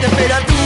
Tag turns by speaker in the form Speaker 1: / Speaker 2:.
Speaker 1: temperatura.